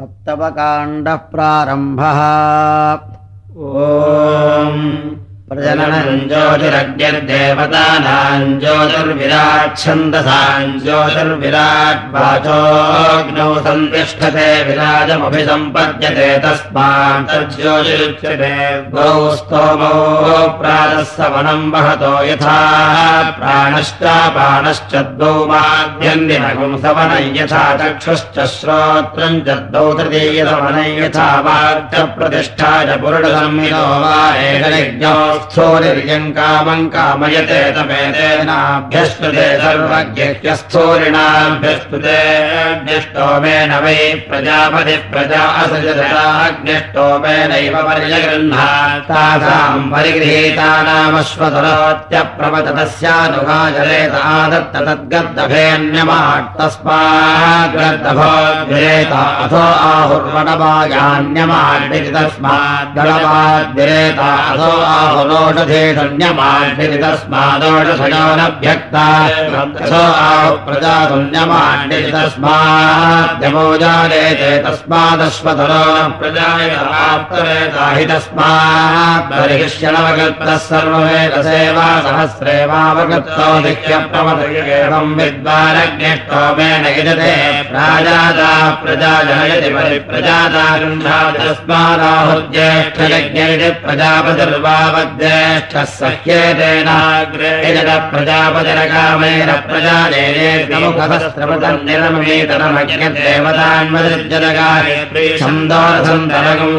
सप्तमकाण्डः प्रारम्भः। ओ प्रजननम् ज्योतिरग्निर्देवतानाम् ज्योतिर्विराट्छन्दसाम् ज्योतिर्विराट् सन्तिष्ठते विराजमभिसम्पद्यते सवनम् वहतो यथा प्राणश्चापाणश्च द्वौ माध्यन्दिनगुम् सवनै यथा चक्षुश्च श्रोत्रम् च द्वौ तृतीयसवनै यथा वाक्च प्रतिष्ठाय पुरुषसंहितो वा एकनिज्ञो स्थूरिर्यम् कामम् कामयते तमेतेनाभ्यस्तुते सर्वज्ञस्थूरिणाभ्यस्तुतेऽग्निष्टोमेन वै प्रजापति प्रजा असजताग्निष्टोमेनैव परिजगृह्णातासाम् परिगृहीतानामश्वतरोत्यप्रवतस्यानुगाचरेत आदत्त तद्गर्दभेऽन्यमाट्तस्माद्गर्दभोद्विरेत अथो आहुर्वणवायान्यमाड्विति तस्माद्गणवाद्विरेत अथो आहुर् ोषधेषण्यमाण्डिति तस्मादोषधयोनभ्यक्ता प्रजातुण्यमाण्डिति तस्माद्यमो जायते तस्मादश्वतरो प्रजायता हि तस्मात् बर्हिष्यणवगत्तः सर्ववेदसेवा सहस्रेवावगत्तो दिह्यप्रमदयेवम् विद्वानज्ञष्टोमेन यजते प्राजाता प्रजा जनयति परिप्रजाता गृह्णाति तस्मादाहुज्येष्ठयज्ञ प्रजापतिर्वावद्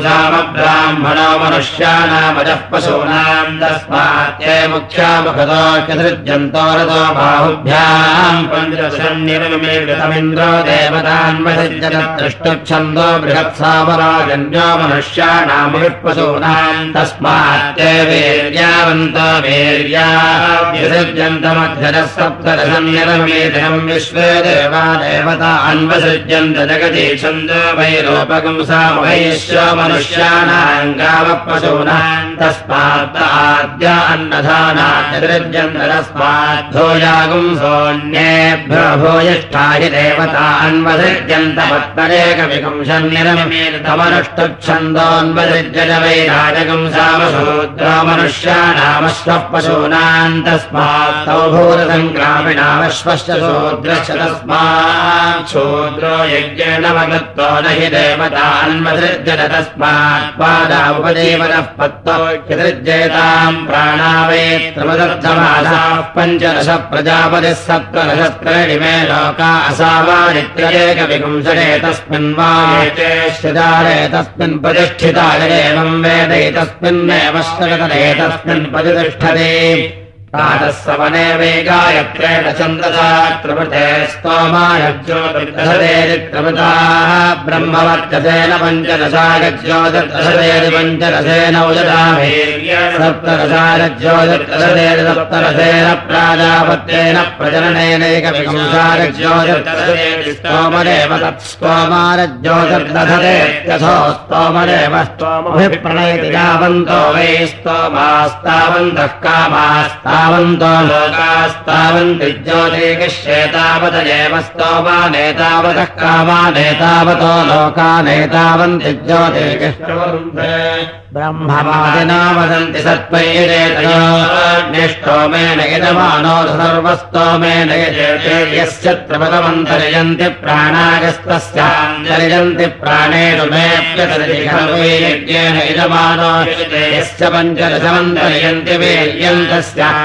सामब्राह्मणो मनुष्याणामजः पशूनाम् तस्मात्ये मुख्यामुखतोऽसृज्यन्तो रतो बाहुभ्याम् पञ्चदशम् निरममेतमिन्द्रो देवतान्मसृजन द्रष्टुच्छन्दो बृहत्सावराजन्यो मनुष्याणामुपशूनाम् तस्मात्ते सप्तदशन्यरमेधम् विश्वे देवा देवता अन्वसृज्यन्त जगति छन्दो वैरोपगुंसामभैश्व मनुष्याणाम् गावपशूनाम् तस्मात् आद्य अन्नधानाद्यसृज्यन्त तस्माद्धोजागुंसोऽन्येभ्यो भूयिष्ठा हि देवता अन्वसृज्यन्त पत्मरेकविकंशन्निरमेतमनुष्टुच्छन्दोऽन्वसृज्य वैराजगुंसामशूद्रो मनुष्याणामश्वः पशूनाम् तस्मात्तौ भूरसङ्ग्रामिणामश्वश्च शूद्रश्च तस्मात् शूद्रो यज्ञेनवगत्तो न हि देवतान्मसृज्यत तस्मात्। पादा उपदेवनः पत्तो ह्यसृज्येताम् प्राणावेत्रमदर्थमासाः पञ्चदश प्रजापतिः सप्तदशत्रीणि मे लोका असावादित्यरेकविपुंसरे तस्मिन् वा तस्मिन् प्रतिष्ठिताय एवम् वेदैतस्मिन्नेव श्रगतरेतस्मिन् प्रतिष्ठते प्रातः सवने वेगायत्रेण छन्दसात्रवृते स्तोमायज्योतिर्दशतेरित्रवृताः ब्रह्मवर्चसेन पञ्चदशायज्योतिर्दशतेरि पञ्चरसेन उददाभीर्यसप्तदशायज्योतिर्दशतेरि सप्तरसेन प्राजापत्येन प्रजननेनैकविंशायज्योतिर्दशतेरि स्तोमदेव तत्स्तोमारज्योतिर्दधतेत्यथो स्तोमदेव स्तोमभिप्रणयति यावन्तो वै स्तोमास्तावन्तः कामास्ता तावन्तो लोकास्तावन्ति ज्योतिकिश्येतावदेव स्तोमानेतावतः कामानेतावतो लोकानेतावन्ति ज्योतिकिष्टवरुन्धे ब्रह्मवादिना वदन्ति सत्त्वैरेतयोष्टोमेन यजमानो सर्वस्तोमेन यस्य त्रिपदमन्तर्यन्ति प्राणागस्तस्यान्तर्यन्ति प्राणेषु मेऽप्यतर्यज्ञेन यजमानो यस्य पञ्चदशमन्तर्यन्ति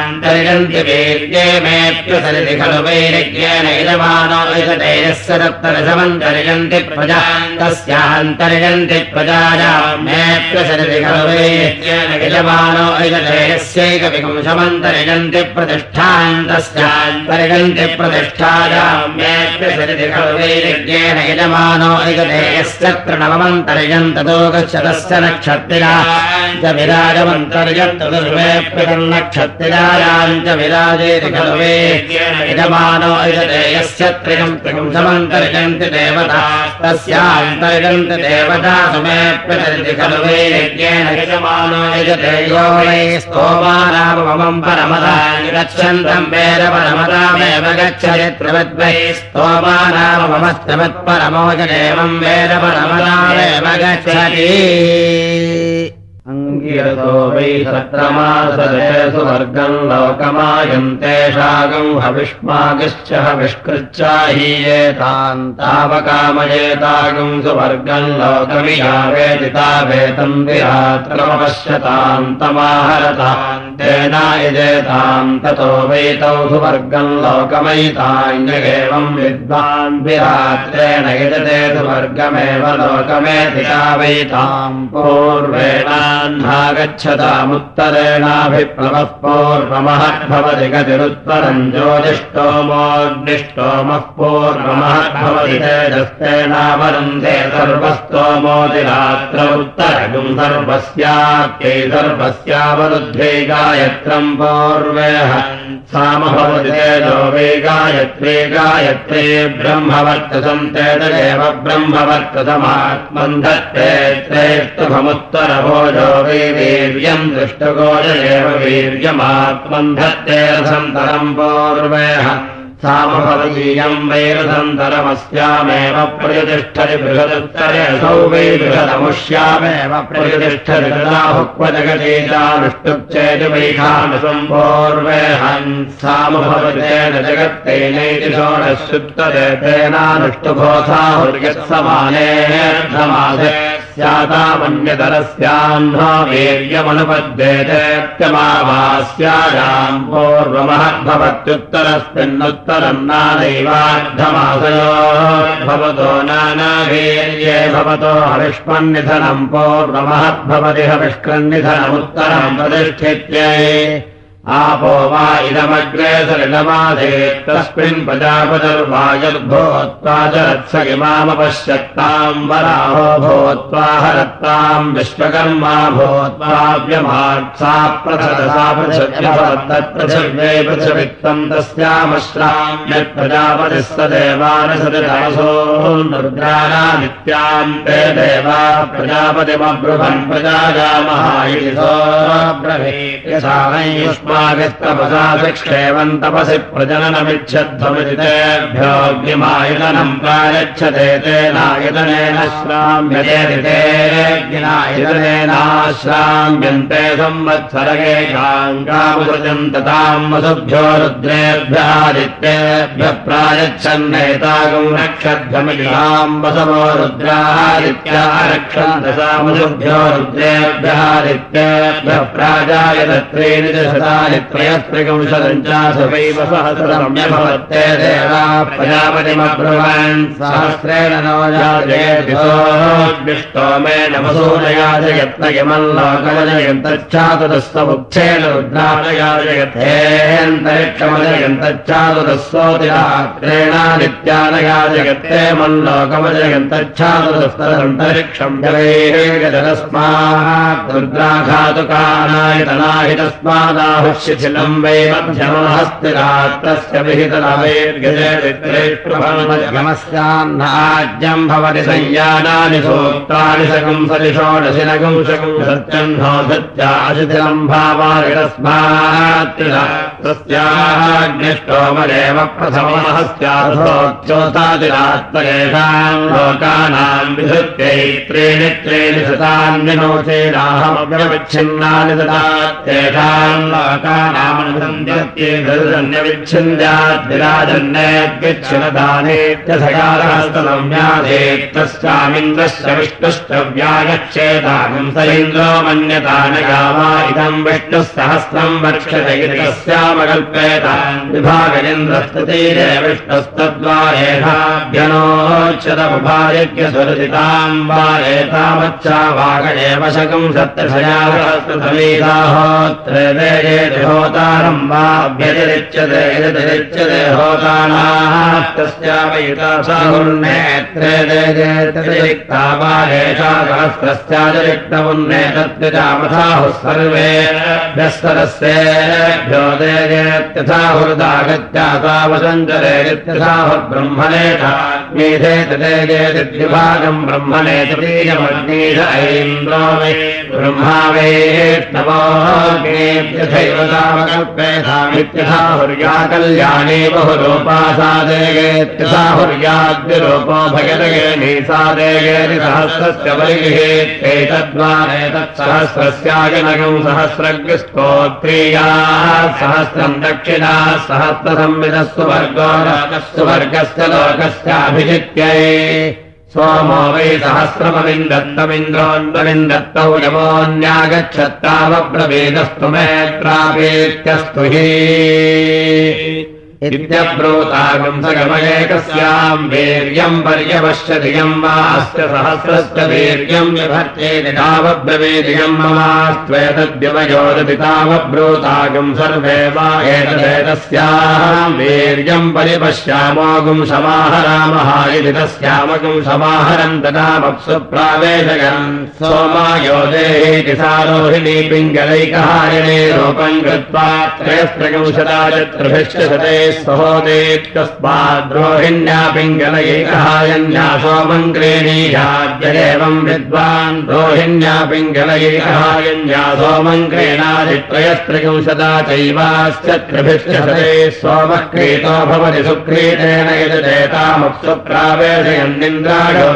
वीर्यन्तस्यान्तर्यन्ति वीर्ये मेऽप्यतरिति खलु वैरज्ञेन यजमानो यजते यस्य दत्तरसमन्तर्यन्ति प्रजान्तस्यान्तर्यन्ति प्रजायां मेऽप्यसरिति यजमानो यस्यैकविपुंशमन्तर्यन्ति प्रतिष्ठान्तस्यान्तर्यन्ति प्रतिष्ठायाम्येन यजमानो यजते यस्य प्रणवमन्तर्यन्ततो गच्छतस्य नक्षत्रिरा च विराजमन्तर्यन्तु सर्वेऽप्यक्षत्रियायाम् च विराजेति खलु यजमानो यजते यस्य समन्तर्यन्ति देवता तस्यान्तर्यन्ति देवता यजमानो यजते यो वै स्तोमानाममम् परमदा। गच्छन्तम् वेद परमदामेव गच्छति त्रिवद्वै स्तोमानाममस्त्रवत्परमो जनेवम् वेद परमदामेव गच्छति अङ्गिरतो वै सत्रमासदे लोकमायन्ते शागम् हविष्मागिश्च हविष्कृच्चाहीयेतान् तावकामयेतागम् सुवर्गम् तमाहरताम् तेनायजेताम् ततो वैतौ सुवर्गम् लोकमयितान्यगेवम् विद्वान् विरात्रेण यजते सुवर्गमेव गच्छतामुत्तरेणाभिप्लवः पूर्वमः भवति गतिरुत्तरम् ज्योतिष्टोमोऽग्निष्टोमः पूर्वमः भवति तेजस्तेनावरुन्धे सर्वस्तोमोदिरात्र उत्तरगुम् सर्वस्याप्यै सर्वस्यावरुद्धे गायत्रम् पूर्वेह सामभवति तेजो वे गायत्रे गायत्रे ब्रह्मवर्तसम् तेजदेव ब्रह्मवर्तसमात्मन्धत्ते त्रेष्टभमुत्तरभोजो वै वीर्यम् दृष्टगोजयेव वीर्यमात्मन्धत्ते रसन्तरम् पूर्वेह सामभवतीयम् वैरसन्तरमस्यामेव प्रयतिष्ठति बृहदुत्तरे असौ वै बृहदमुष्यामेव प्रयतिष्ठति वैखामि सम्पूर्वेहन् सामभवतेन जगत्तेनैति षोडशुत्तरे तेनानुष्टुभोसाहुर्यत्समानेऽर्धमासे स्यातामन्यतरस्याह्न वीर्यमनुपद्येतेत्यमावास्यायाम् पूर्वमहद्भवत्युत्तरस्मिन्नुत्तरम् भवतो नानावीर्ये भवतो हविष्मन्निधनम् पूर्वमहद्भवति हविष्कन्निधनमुत्तरम् प्रतिष्ठित्यै आपो वा इदमग्रे सलिलमाधेत् तस्मिन् प्रजापतिर्वायुर्भूत्वा च रत्सगिमामपश्यत्ताम् वराहो भूत्वा हरत्ताम् विश्वकर्मा भूत्वा व्यमार्त्सा प्रथदसा पृथिव्ये पृथिवित्तम् तस्यामश्राम् यत्प्रजापतिः स देवानसरिदासो रुद्राणादित्याम् ते देवा इति सोऽब्रवीत् यथा युष्मागस्तपसाक्षेवम् तपसि प्रजननमिच्छध्वमिति तेभ्योऽग्निमायुधनम् प्रायच्छते तेनायुधनेन श्राम्यते तेनायुधनेनाश्राम्यन्ते संवत्सरगेकाङ्गामुसृजम् तताम् वसुभ्यो रुद्रेभ्यादित्येभ्यः प्रायच्छन्नेतागम् रक्षध्वमिताम् वसवो रुद्रादित्या रक्षन्तसामुसुभ्यो रुद्रेभ्यादित्येभ्यः प्राजायतत्रेणि शतानि त्रयस्त्रिकंशतम् चासवैव सहस्रम्यभवत्ते देवा प्रजापतिमब्रुवन् सहस्रेण नो याजयेतिष्टोमेन वसूनयाजयत्नयमल्लोकमजयन्तच्छातुरस्समुच्छेन रुद्राणयाजयथेऽन्तरिक्षमजयन्तच्छातुरस्सोतिरात्रेणादित्यानयाजयत्ते मल्लोकमजयन्तच्छातुरस्तदन्तरिक्षम् जलैर्गजरस्मात् रुद्राघातुकानायतनाहि तस्मादाहुशिथिलम् वै मध्यमहस्तिरात्रस्य विहितलवेर्गजयमस्याह्नाज्यम् भवति संयानानि सूक्तानि सकम् सरिषोडशिनकम् शकम् सत्यम् नो सत्याशिथिलम् तस्याग्निष्टोमदेव प्रथमहस्यार्थोच्योतादिरात्मकेषाम् लोकानाम् विधृत्यै त्रीणि त्रीणि शतान्यनोचेनाहमव्यविच्छिन्नानि ददात् तेषाम् लोकानामनुसन्ध्यत्येभिर्जन्यविच्छिन्द्याद्विराजन्नेत्यसकालहस्तनम्याधेत्तस्यामिन्द्रस्य विष्णुश्च व्यागच्छेतागम् स इन्द्रो मन्यता न गावा इदम् विष्णुः सहस्रम् वर्षते इति तस्या विभावकल्पेत विभागजेन्द्रस्ततीरे विष्णस्तद्वारेषाभ्यनोच्यतमुभायज्ञसुरदिताम् वा एतावच्चा वागणेव शकम् सप्तशयासहस्रसमीताहोत्रे होतारम् वा अभ्यतिरिच्यते यतिरिच्यते होतानाः। तस्यावयुता साहुर्नेत्रे रिक्ता वा एषा सहस्रस्यातिरिक्तमुन्ने तद्विजामथाहुः सर्वे व्यस्तरस्येभ्यो देयेत्यथाहुर्दागत्या तावसञ्चरेत्यथाहुर्ब्रह्मणेश मेधे तदेजेतिद्विभागम् ब्रह्मणे तृतीयमग्नीश ऐन्द्रो मे ब्रह्मा देवतामकल्पे सामित्यसाहुर्या कल्याणी बहुरूपा सा देगेत्यसाहुर्याग्निरूपो भगदगेणी सा देगेति सहस्रस्य परिगृहेत्येतद्वानेतत्सहस्रस्यागनगम् सहस्रग्निस्तोत्रीयाः सहस्रम् दक्षिणाः सहस्रसंविदः सुवर्गो सुवर्गस्य लोकस्याभिजित्यै सोमो वै सहस्रमविन्दत्तमिन्द्रोऽन्वविन्दत्तौ यमोऽन्यागच्छत्तावब्रवीदस्तु मेत्रापेत्यस्तु हि इत्यब्रूतागुंसगमयेकस्याम् वीर्यम् पर्यवश्यधियम् वास्य सहस्रस्य वीर्यम् विभर्त्येति तावब्रवीदियम् ममास्त्वेतद्यवयोदति सर्वे वा एतदेतस्याम् वीर्यम् परिपश्यामोगुम् समाहरामः इति तस्यामगुम् समाहरम् तदामप्सु प्रावेशगन् सोमायो देहीति सारोहिणी पिङ्गलैकहारिणे रूपम् कृत्वा त्रयस्त्रगुंशदाचत्रिभिश्च शते सोमम् क्रीणीयाद्य एवम् विद्वान् रोहिण्या पिङ्गलैकहायन्या सोमम् क्रीणादित्रयस्त्रिगुंशदा चैवास्य त्रिभिश्च शते सोमः क्रीतो भवति सुक्रीतेन यजतेतामप्सु प्रावेशयन्निन्द्राडो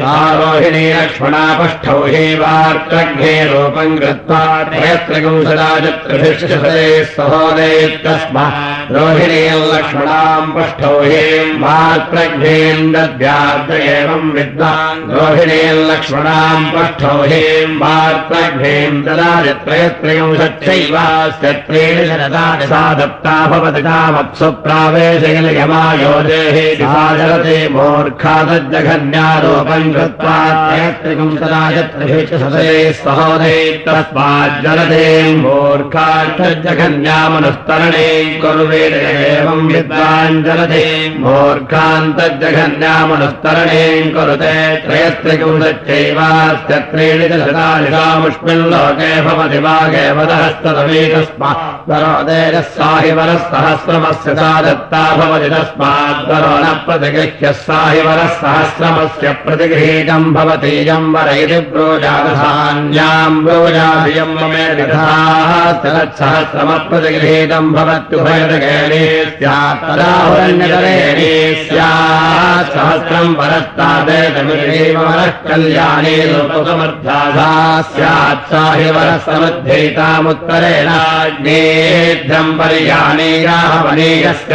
सारोहिणी लक्ष्मणापष्ठौ हि वार्त्रघ्ने रूपम् कृत्वा त्रयस्त्रिगुंशदा च त्रिभिश्च शते सहोदेत्यस्मात् रोहिणीम् लक्ष्मणाम् पष्ठौ हीम् वार्प्रघ्नेम् दद्याद्र एवम् विद्वान् रोहिणीम् लक्ष्मणाम् पष्ठौ हीम् वार्प्रघ्नेम् ददादित्रयत्रयंशत्यैवास्य त्रीणि शरदानि सा दत्ता भवति तामप्सु प्रावेशयमायोदेहि साजरते मूर्खादजघन्यारोपम् कृत्वा त्रयत्रिकम् सदाचत्रिभिश्च सदे सहोदे तस्माज्जलते मूर्खाष्टजघन्यामनुस्तरणे कुर्वेद एवम् विद्वाञ्जलधे मूर्खान्तजघन्यामनुस्तरणे कुरुते त्रयस्त्रिकुंसच्चैवास्य त्रीणि च शतानि सामुष्मिन् लोके भवति वागेवदहस्तदमेकस्मात्वरोदेजः साहि वरः सहस्रमस्य सा दत्ता भवति तस्माद्वरो न प्रतिगृह्य साहि वरः सहस्रमस्य प्रतिगृहीतम् भवतीयम् वर इति ब्रोजादधान्याम् ब्रोजाभियम् ममे विधाः तत्सहस्रमप्रतिगृहीतम् भवत्युभयदगेणे स्यात् तदाहुरण्यतरेणे स्यात् सहस्रम् परस्तादेतमिरेव वरः कल्याणे लोकसमर्थाधा स्यात् सा हि वरः समुद्धेतामुत्तरेणाग्नेभ्यम् पर्याणेयाः वनेयस्य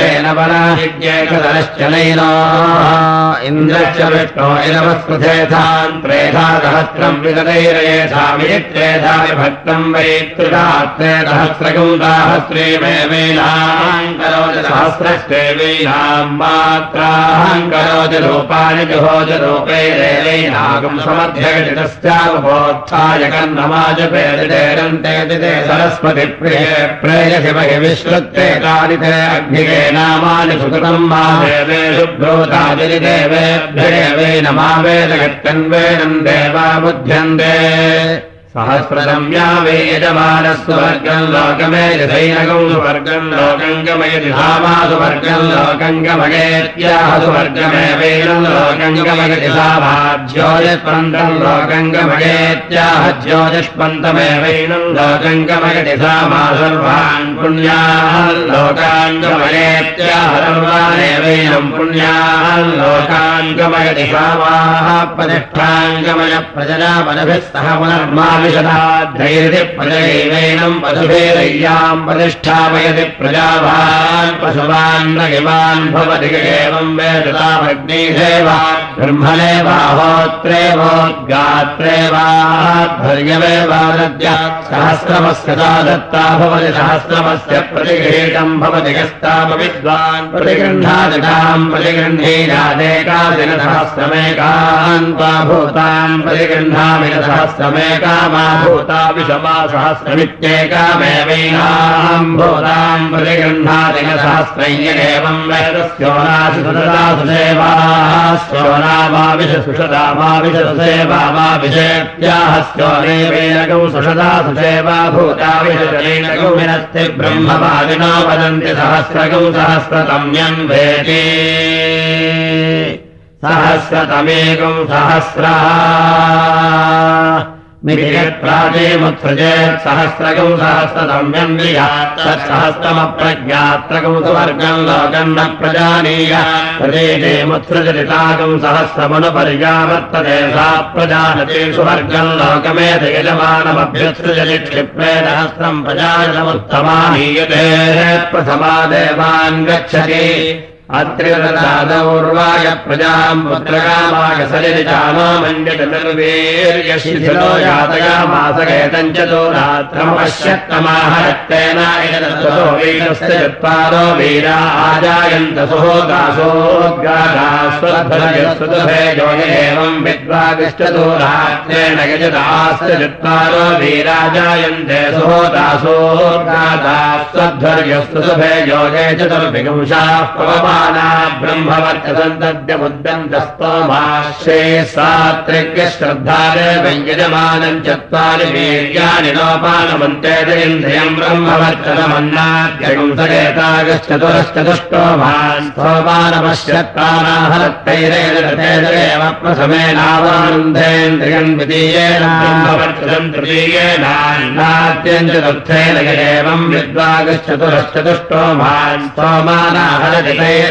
स्वर्णपराजयेशेन पराजिज्ञेकधरश्च नैनो इन्द्रश्च विष्णो इदवस्कृथेथान् त्रेधा सहस्रम् विगतैरयेथामित्रेधा विभक्तम् वै त्रिधात्रे सहस्रकुन्दाहस्रेमेवेनाम् करोति सहस्रश्रेवेनाम् मात्राहम् करोति रूपाणि जुहोज रूपैरेवैनागम् समध्यगति तस्यावबोत्थाय कन्नमाजपेदितेरन्ते दिते सरस्वति प्रिये प्रेयसि महि अग्निगे नामानि सुकृतम् मा देवेषु ब्रूतादिरि देवेभ्येवेन मा वेदगत्यन्वेनम् देवा बुध्यन्ते सहस्रम्या वे यजमानस्वर्गम् लोकमे यथैनगम् सुवर्गम् लोकम् गमयति धामासुवर्गम् लोकम् गमयेत्याह सुवर्गमेवैनम् लोकम् गमयति सा भाज्योतिष्पन्तम् लोकम् गमयेत्याह ज्योतिष्पन्तमेवैनम् लोकम् गमयति सा मा सर्वान् पुण्याः लोकान् गमयेत्याह सर्वानेवैनम् पुण्याः लोकान् गमयति सा माः प्रतिष्ठान् गमय प्रजला मनभिस्तः पुनर्मा विशदाध्यैरिति प्रजैवेनम् पशुभेरय्याम् प्रतिष्ठापयति प्रजावान् पशुवान् नगिवान् भवति एवम् वेदता भग्निषेव ब्रह्मणे वाहोत्रे वोद्गात्रे वाध्वर्यमेवादद्य सहस्रमस्य सा दत्ता भवति सहस्रमस्य प्रतिगृहीतम् भवति यस्तामविद्वान् भूताम् प्रतिगृह्णीयादेकादिनसहस्रमेकान् त्वा भूताम् प्रतिगृह्णामि न सहस्रमेका मा भूता विषमा सहस्रमित्येकामेवैनाम् भूताम् प्रतिगृह्णादिन सहस्रैन्यगेवम् वेदस्योनाशुतदासुसेवास्योना मा विषसुषदा मा विषसुसेवा मा विषेत्याहस्योनेवेनगौ सुषदा सुसेवा भूता विषजनेन गौ विनस्ति ब्रह्मवादिनो वदन्ति सहस्रगौ सहस्रतम्यम् वेति सहस्रतमेकम् सहस्रः मिलियत्प्राचेमुत्सृजेत् सहस्रकौ सहस्रतम्यम् वियात् तत्सहस्रमप्रज्ञात्रकौ सुवर्गम् लोकम् न प्रजानीय प्रदेशेमुत्सृजलिताकम् सहस्रमनुपर्यावर्तते सा प्रजानते सुवर्गम् लोकमेत यजमानमभ्युत्सृजलि क्षिप्रे सहस्रम् प्रजानमुत्तमानीयते प्रथमा देवान् गच्छति अत्रिदौर्वाय प्रजाम् पुत्रकामाय सलिजानो मञ्जतर्वीर्यशिथिलो यातयामासकेतम् चतुरात्रमपश्यत्तमाह रक्तेन वीरस्य चत्वारो वीरा सुहोदासोद्गादास्वद्भजस्वदुभे योगे एवम् विद्वागिष्टदूरात्रेण यजदास्य चत्वारो वीराजायन्ते सुहोदासोद्गादास्वध्वर्यस्वदुभे योगे चतुर्भिगंशाः पवमा चत्वारि वीर्याणि नोपानमन्ते इन्द्रियम् ब्रह्मवर्त्यसमन्नाद्यगुंसगेतागश्चतुरश्चतुष्टोमान् सोपानपश्यत्तानाहरत्तैरेव प्रथमेनावरुन्धेन्द्रियम् द्वितीयेन ब्रह्मवर्त्यसम् तृतीयेनान्नाद्यम् चतुर्थेन एवम् विद्वागश्चतुरश्चतुष्टोमान् सोमानाहरति तैर्विजतेतेजगेव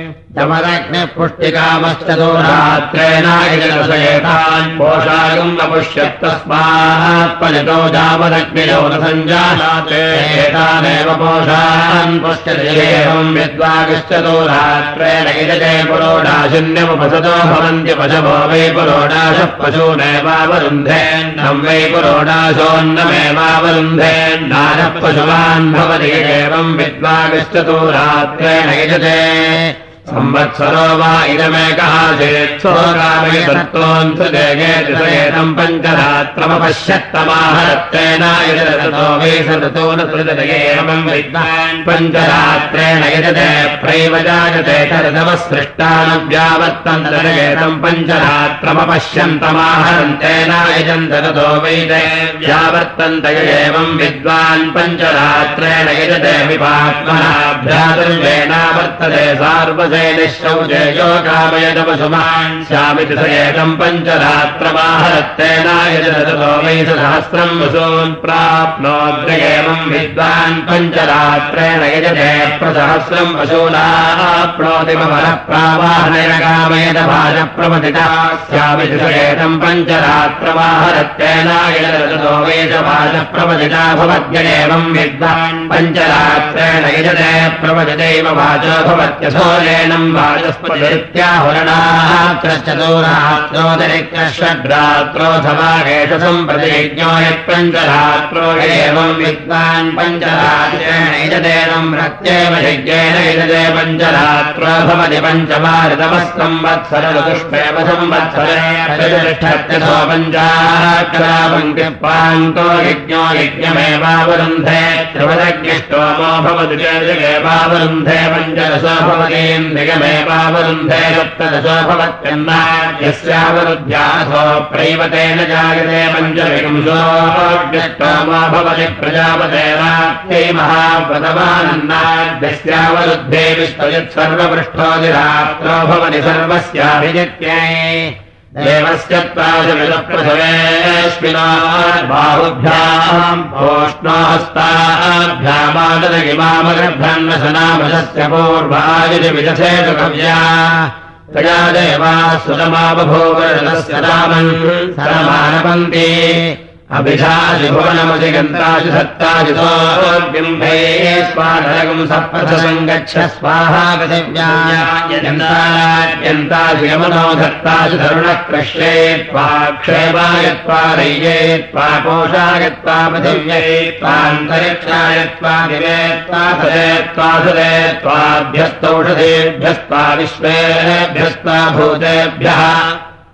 जमदग्निः पुष्टिकामश्चतुरात्रेणायजनसयेतान् पोषागम् न पुष्यत्तस्मात् पलितो जामदग्नियो न सञ्जानाते एतानेव पोषान् पुष्यतिरेवम् विद्वागश्चतुरात्रेण यजते पुरोडाशून्यमुपसतो भवन्ति पशवो वै पुरोडाशः पशूनेवावरुन्धेन्नम् वै पुरोडाशोन्नमेवावरुन्धेन्नानः पशुवान् भवति एवम् विद्वागश्चतुरात्रेण यजते संवत्सरो वा इदमेकः तत्त्वोऽन्तम् पञ्चरात्रमपश्यत्तमाहरत्रेण यजतो वै सदतो न एवम् विद्वान् पञ्चरात्रेण यजते प्रैव जायते तदवसृष्टानव्यावर्तन्तम् पञ्चरात्रमपश्यन्तमाहरन्तेन यजन्त ततो वै ते व्यावर्तन्त एवम् विद्वान् पञ्चरात्रेण यजते विपात्मनाभ्यातुर्वेणावर्तते सार्वसेनिश्रौजेयो कामयदपशुमान् स्यामिति स एकम् पञ्चरात्रमाहरत्तेनायजतो वै सहस्रम् वसून् प्राप्नोद्य एवम् विद्वान् पञ्चरात्रेण यजते प्रसहस्रम् प्रावाहनेन कामयद भाजप्रमथिता स्यामिति स एकम् पञ्चरात्रमाहरत्तेनायजतो वै च भाजप्रमथिता भवद्य एवम् विद्वान् पञ्चरात्रेण यजते प्रवजदैव वाचो भवत्यसोले यजतेनम् वाचस्पतित्याहुरणात्रश्चतुरात्रोदरिक्रषड्रात्रोऽथवागेषु सम्प्रति यज्ञो यत्पञ्चरात्रो एवम् विद्वान् पञ्चरात्रेण यजतेनम् प्रत्येव यज्ञेन यजते पञ्चरात्रो भवति पञ्चमारितमः संवत्सरदुष्पेव संवत्सरे पञ्चाक्षरापङ्क्तिपान्तो यज्ञो यज्ञमेवावरुन्धे त्रिवदज्ञष्टोमो भवति चेदेवावरुन्धे भवतीन्द्रियमेवावरुन्धे सप्तदशो भवत्यन्ना यस्यावरुद्ध्यासो प्रैवतेन जायते पञ्चविंशोऽष्टोमो भवति प्रजापतेनात्यै महाव्रतमानन्नाद्यस्यावरुद्धे विश्वयत् सर्वपृष्ठोदिरात्रो भवति सर्वस्याभिजित्यै देवस्य त्वाशमिदप्रथमेऽस्मिना बाहुभ्याम् भोष्णोहस्ताभ्यामादगिमामगर्भन्नसनामशस्य पूर्वायुधि विदधेतु कव्या तया देवाः सुतमाबभूवरदस्य रामन्। सरमानपन्ति अभिधादिभुवनमधिगन्तासु सत्ताजितोर्बिम्भे स्वानरगम् सप्तसङ्गच्छ स्वाहा पृथिव्यायन्तासु यमनो धत्तासु तरुणः कृष्ये त्वा क्षेमाय त्वा रय्ये त्वा पोषाय त्वा पृथिव्यै। त्वान्तरिक्षाय त्वा दिवे त्वा सदे त्वा सुदे त्वाभ्यस्तौषधेभ्यस्त्वा विश्वेभ्यस्त्वा भूतेभ्यः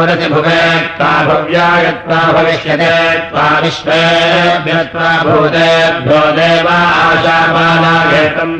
भूरति भुवे त्वा भव्यायत्वा भविष्यते त्वा विश्वेभ्यत्वा भूतेभ्यो देवाशापानागेतम्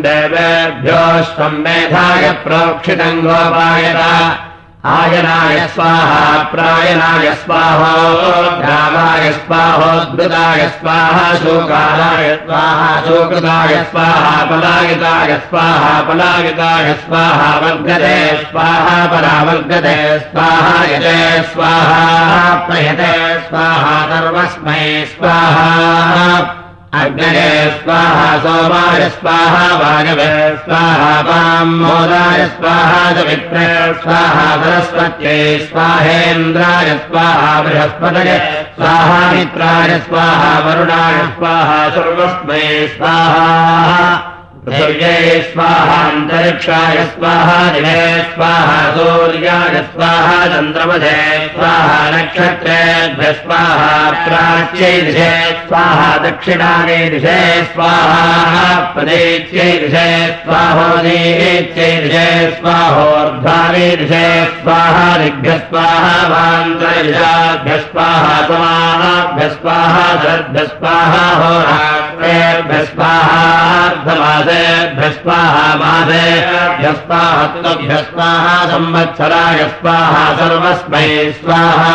देवेभ्योऽश्वम् मेधाय प्रोक्षितम् गोपायत आयनाय स्वाहा प्रायणाय स्वाहो रामाय स्वाहोद्भुताय स्वाहा शोकालाय स्वाहा शोकृताय स्वाहा पलायिताय स्वाहा पलायिताय स्वाहा वर्गते स्वाहा परावर्गते स्वाहा यते स्वाहा प्रयते स्वाहा सर्वस्मै स्वाहा अग्नये स्वाहा सोमाय स्वाहा वायवे स्वाहा पामोदाय स्वाहा सवित्रे स्वाहा सरस्वत्यै स्वाहेन्द्राय स्वाहा बृहस्पतये स्वाहा मित्राय स्वाहा वरुणाय स्वाहा सर्वस्मै स्वाहा पृथिव्यै स्वाहान्तरिक्षाय स्वाहा दिवे स्वाहा सूर्याय स्वाहा चन्द्रमधे स्वाहा नक्षत्रेभ्य स्वाहा प्राच्यै दिशे स्वाहा दक्षिणायै दिशे स्वाहा प्रदेच्यै दिशे स्वाहोदीच्यै दिशे स्वाहोर्ध्वायै दिशे स्वाहा दिग्भ्य स्वाहा वान्तरिषाभ्य स्वाहा समाभ्य स्वाहा शरद्भ्य स्वाहा होरात्रेभ्य भ्यस्वाहा मासेभ्यस्वाहत्वभ्यस्वाहा संवत्सराय स्वाहा सर्वस्मै स्वाहा।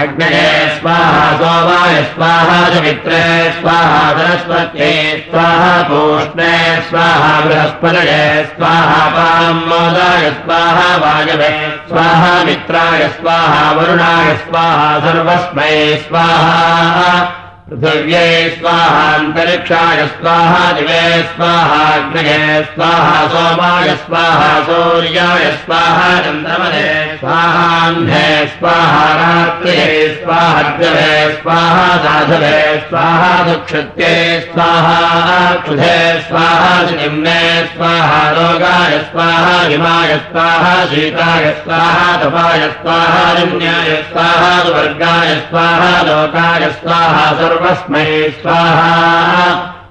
अग्नये स्वाहा सोमाय स्वाहा समित्रे स्वाहा सरस्वत्यै स्वाहा पूष्णे स्वाहा बृहस्पतये स्वाहा पामोदाय स्वाहा वायवे स्वाहा मित्राय स्वाहा वरुणाय स्वाहा सर्वस्मै स्वाहा पृथिव्यै स्वाहान्तरिक्षाय स्वाहा दिवे स्वाहाग्नये स्वाहा सोमाय स्वाहा सूर्याय स्वाहा चन्द्रमदे स्वाहाह्ने स्वाहा रात्रिये स्वाहाद्यवे स्वाहा साधवे स्वाहा दुक्षत्ये स्वाहा क्षुधे स्वाहा निम्ने स्वाहा रोगाय स्वाहा हिमाय स्वाहा शीताय स्वाहा तपाय स्वाहा निम्न्याय स्वाहा वर्गाय स्वाहा लोकाय स्वाहा सर्वस्मै स्वाहा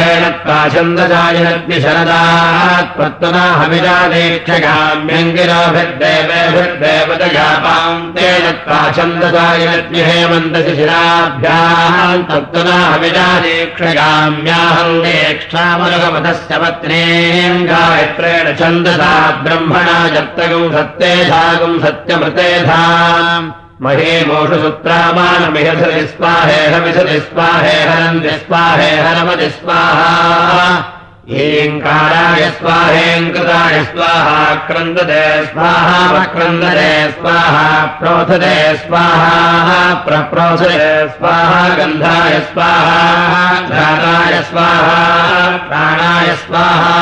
गन्धेन त्वाछन्दजायनग्निशरदात्मत्वना हविरादेक्षगाम्यङ्गिराभिर्देवेभिर्देवतयापाम् तेन त्वाछन्दजायनग्नि हेमन्तशिशिराभ्याम् तत्त्वना हविरादेक्षगाम्याहम् देक्षामलगमतस्य पत्नीम् गायत्रेण छन्दसा ब्रह्मणा जप्तगम् सत्येधागम् सत्यमृतेधा महे मोषुसूत्रामानमिहसति स्वाहेहमिषति स्वाहेहरन्ति स्वाहेहरमति स्वाहा हीङ्काराय स्वाहेङ्कृताय स्वाहा क्रन्दते स्वाहा वक्रन्दते स्वाहा प्रोथते स्वाहा प्रप्रोथते स्वाहा गन्धाय स्वाहा घाताय स्वाहा प्राणाय स्वाहा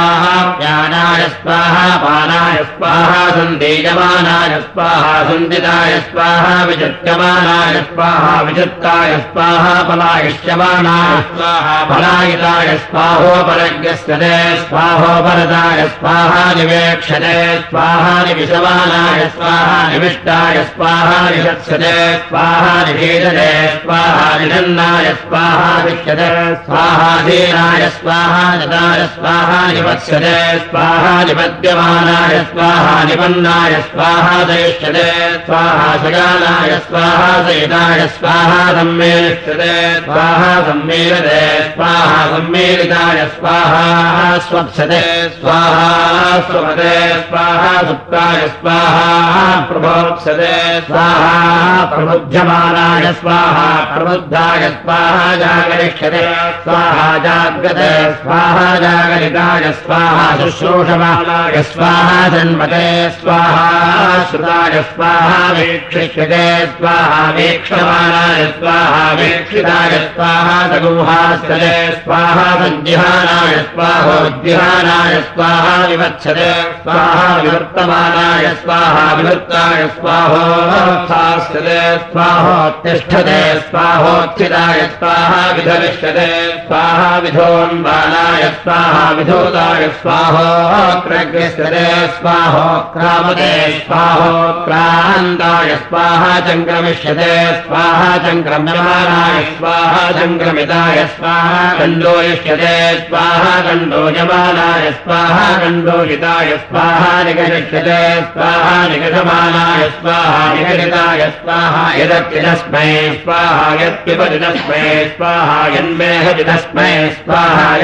ज्ञानाय स्वाहा पानाय स्वाहा सन्दीयमानाय स्वाहा सन्दिताय स्वाहा विचित्यमानाय स्वाहा विचित्ताय स्वाहा पलायिष्यमानाय स्वाहा स्वाहोपरज्ञस्य दे स्वाहोपरताय स्वाहा निवेक्षते स्वाहा निविशमानाय स्वाहा निविष्टाय स्वाहा निषत्स्यते स्वाहा निषीदते स्वाहा निषन्नाय स्वाहा विष्यते स्वाहा नदाय स्वाहा निवत्स्यते स्वाहा निपद्यमानाय स्वाहा निपन्नाय स्वाहा दयिष्यते स्वाहा सगानाय स्वाहा सहिताय स्वाहा सम्मेलिष्यते स्वाहा सम्मीलते स्वाहा सम्मीलिताय स्वाहा स्वप्सते स्वाहा स्वपते स्वाहा सुप्ताय स्वाहा प्रभोत्सते स्वाहा प्रबुध्यमानाय स्वाहा, प्रबुद्धाय स्वाहा, जागरिष्यते स्वाहा, जाग्रते स्वाहा, जागरिताय स्वाहा, शुश्रूषमाणाय स्वाहा जन्मते स्वाहा, श्रुताय स्वाहा, वीक्षिष्यते स्वाहा, वीक्षमाणाय स्वाहा, वीक्षिताय स्वाहा सगुहास्तते स्वाहा सञ्जिहानाय स्वाहोद्विहानाय स्वाहा विवत्सते स्वाहा विवर्तमानाय स्वाहा विवृत्ताय स्वाहोत्थास्यते स्वाहोत्तिष्ठते स्वाहोत्थिताय स्वाहा विधविष्यते स्वाहा विधोन्बालाय स्वाहा विधोताय स्वाहोक्रग्रस्यते स्वाहोक्रामते स्वाहोक्रान्ताय स्वाहा चङ्क्रमिष्यते स्वाहा चङ्क्रम्यमानाय स्वाहा चङ्क्रमिताय स्वाहा कण्डोयिष्यते स्वाहा कण्डोयमानाय स्वाहा कण्डोहिताय स्वाहा निगरिष्यते स्वाहा निगषमानाय स्वाहा स्वाहा स्वाहा यत्पिबति तस्मै स्वाहा स्वाहा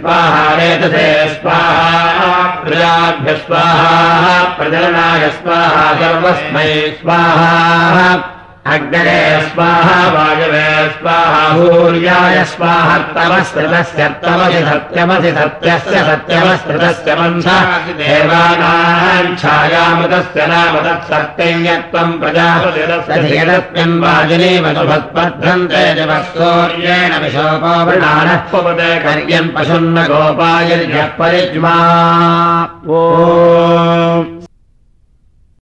स्वाहा, रेतसे स्वाहा, प्रजाभ्य स्वाहा, प्रजननाय स्वाहा, सर्वस्मै स्वाहा। अग्नरे स्वाहा वायवे स्वाहा भूर्याय स्वाहा तमस्कृतस्य तमसि सत्यमसि सत्यस्य सत्यमस्कृतस्य मन्थः। देवानाम् छायामृतस्य नाम तत्सत्यम् यत्त्वम् प्रजापतिरस्यम् वाजिनीमनुभत्पध्वन्ते जवस्तोर्येण विशोको वृणानः। पुपदे कर्यम् पशुन्न गोपायर्यः परिज्मा। ओ